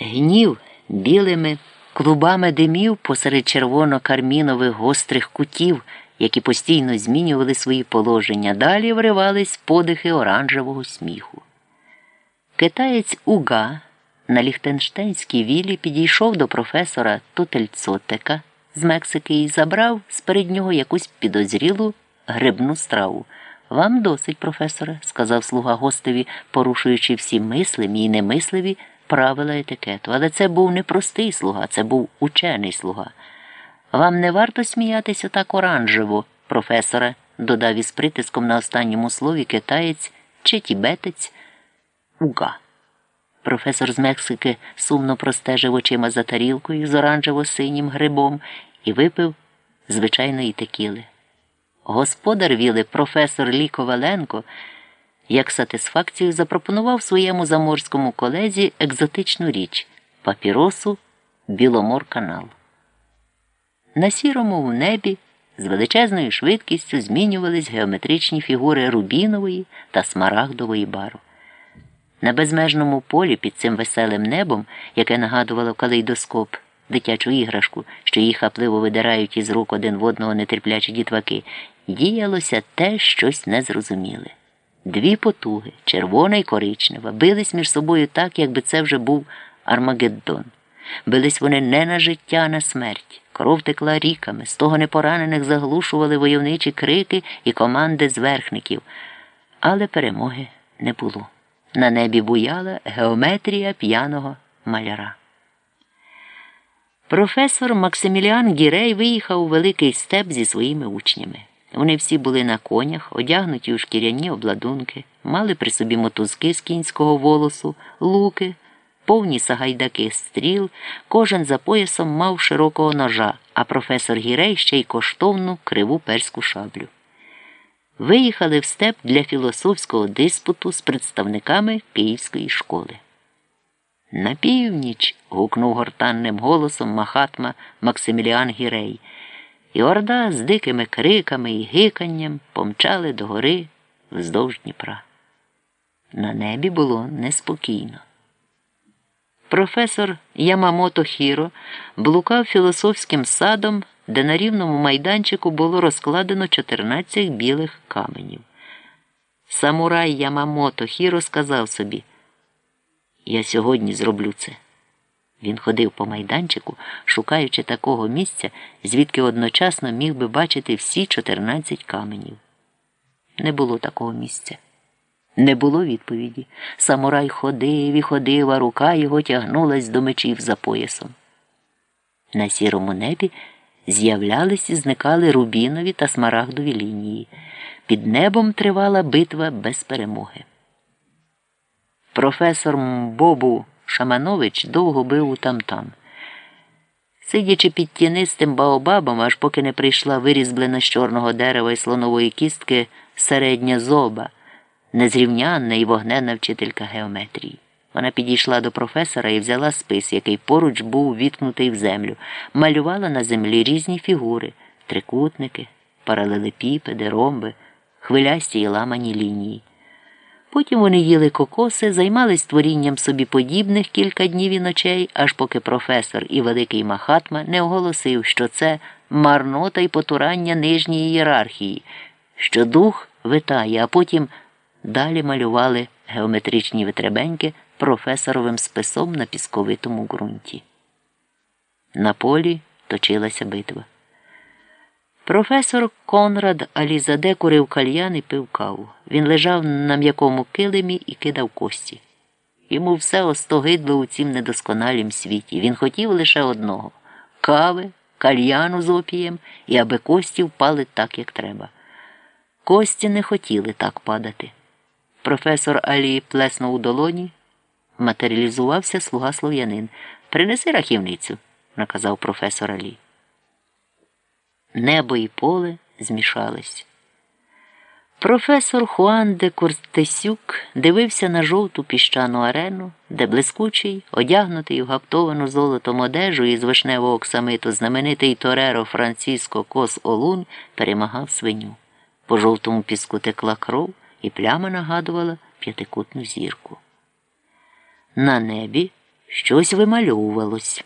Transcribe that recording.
Гнів білими клубами димів посеред червоно-кармінових гострих кутів, які постійно змінювали свої положення, далі вривались подихи оранжевого сміху. Китаєць Уга на Ліхтенштейнській вілі підійшов до професора Тутельцотека з Мексики і забрав з перед нього якусь підозрілу грибну страву. Вам досить, професоре, сказав слуга гостеві, порушуючи всі мислимі і немисливі правила етикету. Але це був не простий слуга, це був учений слуга. Вам не варто сміятися так оранжево, професоре, додав із притиском на останньому слові китаєць чи тібетець Уга. Професор з Мексики сумно простежив очима за тарілкою з оранжево-синім грибом і випив звичайної текіли. Господар віли, професор Лі Коваленко, як сатисфакцію запропонував своєму заморському колезі екзотичну річ папіросу Біломор канал. На сірому в небі з величезною швидкістю змінювались геометричні фігури рубінової та смарагдової бару. На безмежному полі під цим веселим небом, яке нагадувало калейдоскоп, дитячу іграшку, що їх хапливо видирають із рук один в одного нетерплячі дітваки, діялося те щось незрозуміле. Дві потуги, червона і коричнева, бились між собою так, якби це вже був Армагеддон. Бились вони не на життя, а на смерть. Кров текла ріками, з того непоранених заглушували войовничі крики і команди зверхників, але перемоги не було. На небі буяла геометрія п'яного маляра. Професор Максиміліан Гірей виїхав у великий степ зі своїми учнями. Вони всі були на конях, одягнуті у шкіряні обладунки, мали при собі мотузки з кінського волосу, луки, повні сагайдаки стріл, кожен за поясом мав широкого ножа, а професор Гірей ще й коштовну криву перську шаблю. Виїхали в степ для філософського диспуту з представниками Київської школи. На північ. гукнув гортанним голосом Махатма Максиміліан Гірей і орда з дикими криками і гиканням помчали до гори вздовж Дніпра. На небі було неспокійно. Професор Ямамото Хіро блукав філософським садом, де на рівному майданчику було розкладено 14 білих каменів. Самурай Ямамото Хіро сказав собі: Я сьогодні зроблю це. Він ходив по майданчику, шукаючи такого місця, звідки одночасно міг би бачити всі 14 каменів. Не було такого місця. Не було відповіді. Самурай ходив і ходив, а рука його тягнулась до мечів за поясом. На сірому небі з'являлись і зникали рубінові та смарагдові лінії. Під небом тривала битва без перемоги. Професор Мбобу Шаманович довго бив у там-там. Сидячи під тінистим баобабом, аж поки не прийшла вирізблена з чорного дерева і слонової кістки середня зоба, незрівнянна і вогненна вчителька геометрії. Вона підійшла до професора і взяла спис, який поруч був віткнутий в землю, малювала на землі різні фігури трикутники, паралелепіпеди, ромби, хвилясті і ламані лінії. Потім вони їли кокоси, займались творінням собі подібних кілька днів і ночей, аж поки професор і великий Махатма не оголосив, що це марнота й потурання нижньої ієрархії, що дух витає, а потім далі малювали геометричні витребеньки професоровим списом на пісковитому ґрунті. На полі точилася битва. Професор Конрад Алізаде курив кальян і пив каву. Він лежав на м'якому килимі і кидав кості. Йому все остогидло у цім недосконалім світі. Він хотів лише одного кави, кальяну з опієм і аби кості впали так, як треба. Кості не хотіли так падати. Професор Алі плеснув у долоні, матеріалізувався слуга слов'янин. Принеси рахівницю, наказав професор Алі. Небо і поле змішались. Професор Хуан де Куртесюк дивився на жовту піщану арену, де блискучий, одягнутий в гаптовану золотом одежу із вишневого оксамиту знаменитий Тореро Франциско Кос Олун перемагав свиню. По жовтому піску текла кров і пляма нагадувала п'ятикутну зірку. На небі щось вимальовувалось.